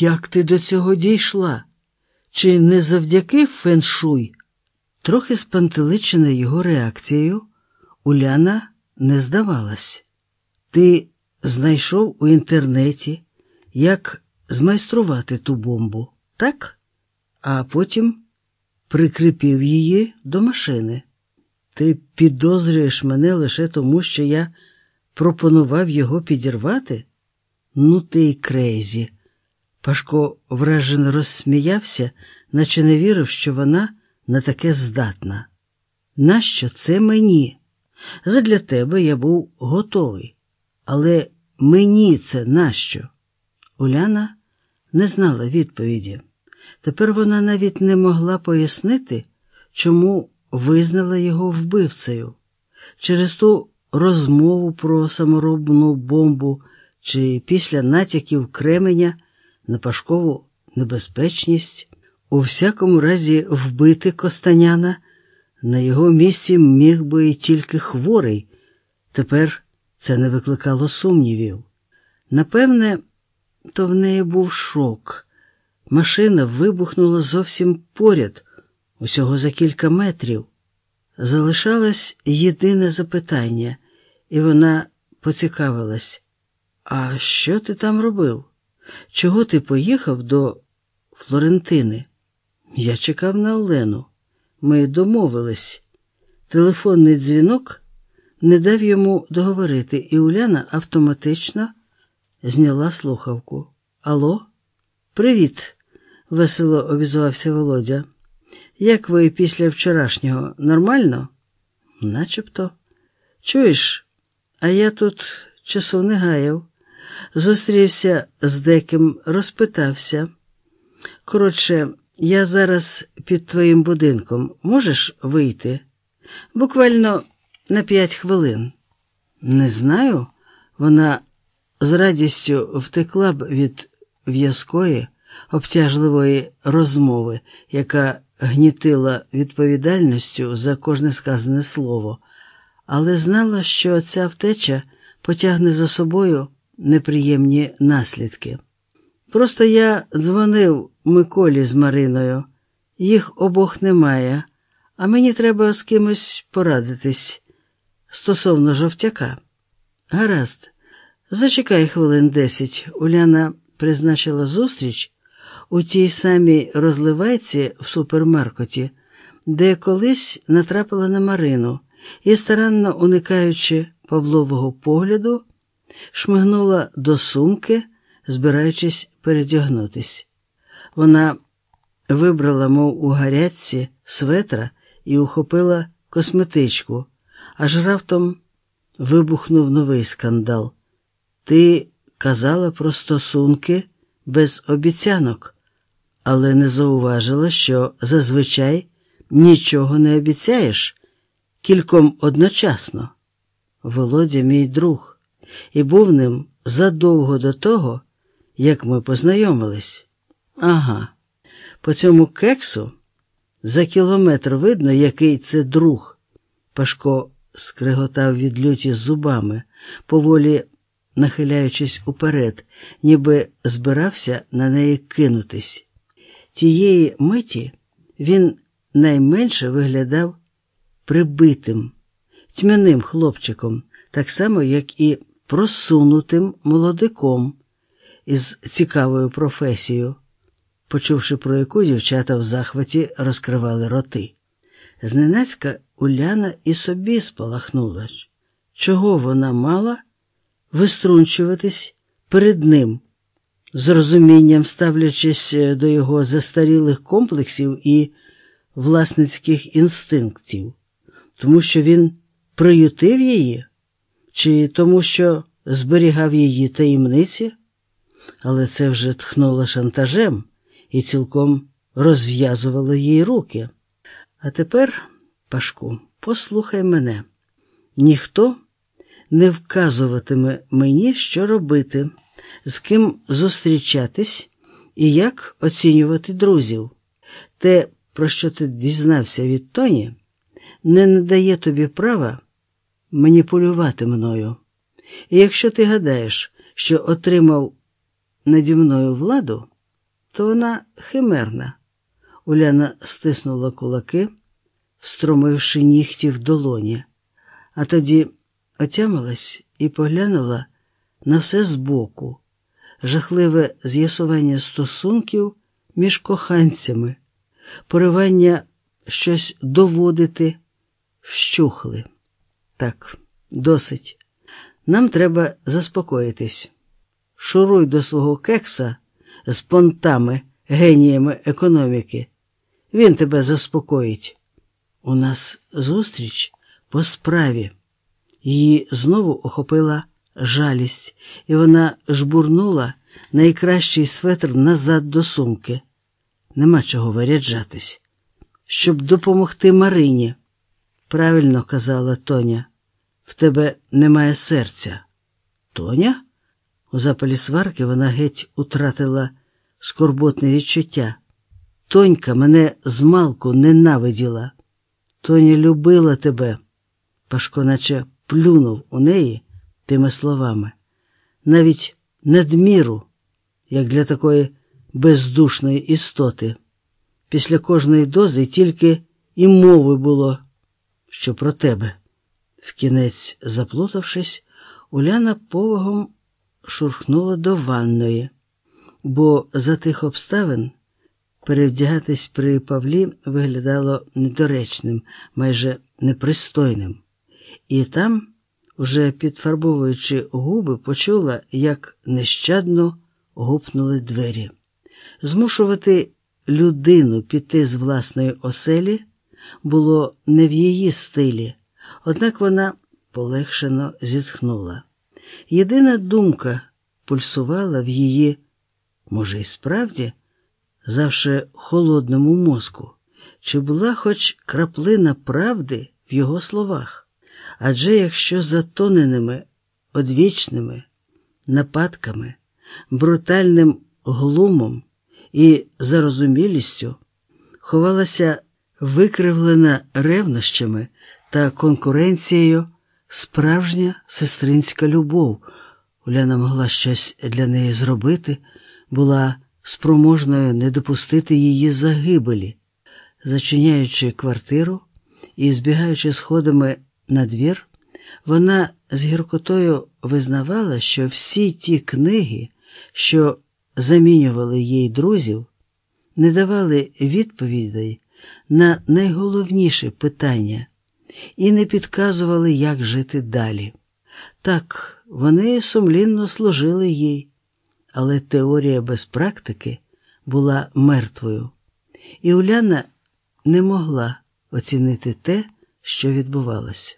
Як ти до цього дійшла? Чи не завдяки феншуй? Трохи спантеличена його реакцією, Уляна не здавалась. Ти знайшов у інтернеті, як змайструвати ту бомбу, так? А потім прикріпив її до машини. Ти підозрюєш мене лише тому, що я пропонував його підірвати? Ну, ти й крейзі. Пашко вражено розсміявся, наче не вірив, що вона на таке здатна. Нащо це мені? Задля тебе я був готовий. Але мені це нащо? Уляна не знала відповіді. Тепер вона навіть не могла пояснити, чому визнала його вбивцею. Через ту розмову про саморобну бомбу чи після натяків Кременя на Пашкову небезпечність, у всякому разі вбити Костаняна. На його місці міг би і тільки хворий. Тепер це не викликало сумнівів. Напевне, то в неї був шок. Машина вибухнула зовсім поряд, усього за кілька метрів. Залишалось єдине запитання, і вона поцікавилась. А що ти там робив? Чого ти поїхав до Флорентини? Я чекав на Олену. Ми домовились. Телефонний дзвінок не дав йому договорити, і Уляна автоматично зняла слухавку. Алло? Привіт, весело обізвався Володя. Як ви після вчорашнього нормально? Начебто. Чуєш, а я тут часу не гаяв. Зустрівся з деким, розпитався. Коротше, я зараз під твоїм будинком можеш вийти? Буквально на п'ять хвилин. Не знаю. Вона з радістю втекла б від в'язкої, обтяжливої розмови, яка гнітила відповідальністю за кожне сказане слово, але знала, що ця втеча потягне за собою неприємні наслідки. Просто я дзвонив Миколі з Мариною, їх обох немає, а мені треба з кимось порадитись стосовно жовтяка. Гаразд, зачекай хвилин десять. Уляна призначила зустріч у тій самій розливайці в супермаркеті, де колись натрапила на Марину і, старанно уникаючи Павлового погляду, шмигнула до сумки, збираючись передягнутись. Вона вибрала, мов у гарячці, светра і ухопила косметичку, аж раптом вибухнув новий скандал. Ти казала про стосунки без обіцянок, але не зауважила, що зазвичай нічого не обіцяєш кільком одночасно. Володя мій друг, і був ним задовго до того, як ми познайомились. Ага, по цьому кексу за кілометр видно, який це друг. Пашко скриготав від люті зубами, поволі нахиляючись уперед, ніби збирався на неї кинутись. Тієї миті він найменше виглядав прибитим, тьмяним хлопчиком, так само, як і просунутим молодиком із цікавою професією, почувши про яку дівчата в захваті розкривали роти. Зненацька Уляна і собі спалахнула. Чого вона мала виструнчуватись перед ним, з розумінням ставлячись до його застарілих комплексів і власницьких інстинктів, тому що він приютив її, чи тому, що зберігав її таємниці, але це вже тхнуло шантажем і цілком розв'язувало їй руки. А тепер, Пашку, послухай мене. Ніхто не вказуватиме мені, що робити, з ким зустрічатись і як оцінювати друзів. Те, про що ти дізнався від Тоні, не надає тобі права маніпулювати мною. І якщо ти гадаєш, що отримав наді мною владу, то вона химерна. Уляна стиснула кулаки, встромивши нігті в долоні, а тоді отямилась і поглянула на все збоку, жахливе з'ясування стосунків між коханцями, поривання щось доводити вщухли. Так, досить. Нам треба заспокоїтись. Шуруй до свого кекса з понтами, геніями економіки. Він тебе заспокоїть. У нас зустріч по справі. Її знову охопила жалість, і вона жбурнула найкращий светр назад до сумки. Нема чого виряджатись, щоб допомогти Марині. Правильно казала Тоня, в тебе немає серця. Тоня? У запалі сварки вона геть утратила скорботне відчуття. Тонька мене змалку ненавиділа. Тоня любила тебе. Пашко наче плюнув у неї тими словами, навіть надміру, як для такої бездушної істоти. Після кожної дози тільки і мови було, що про тебе. Вкінець, заплутавшись, Уляна повагом шурхнула до ванної, бо за тих обставин перевдягатись при Павлі виглядало недоречним, майже непристойним. І там, уже підфарбовуючи губи, почула, як нещадно гупнули двері. Змушувати людину піти з власної оселі було не в її стилі, однак вона полегшено зітхнула. Єдина думка пульсувала в її, може, і справді, завше холодному мозку, чи була хоч краплина правди в його словах. Адже якщо затоненими, одвічними нападками, брутальним глумом і зарозумілістю ховалася викривлена ревнощами та конкуренцією справжня сестринська любов, Уляна могла щось для неї зробити, була спроможною не допустити її загибелі, зачиняючи квартиру і збігаючи сходами на двір, вона з гіркотою визнавала, що всі ті книги, що замінювали їй друзів, не давали відповідей на найголовніше питання і не підказували, як жити далі. Так, вони сумлінно служили їй, але теорія без практики була мертвою, і Уляна не могла оцінити те, що відбувалося.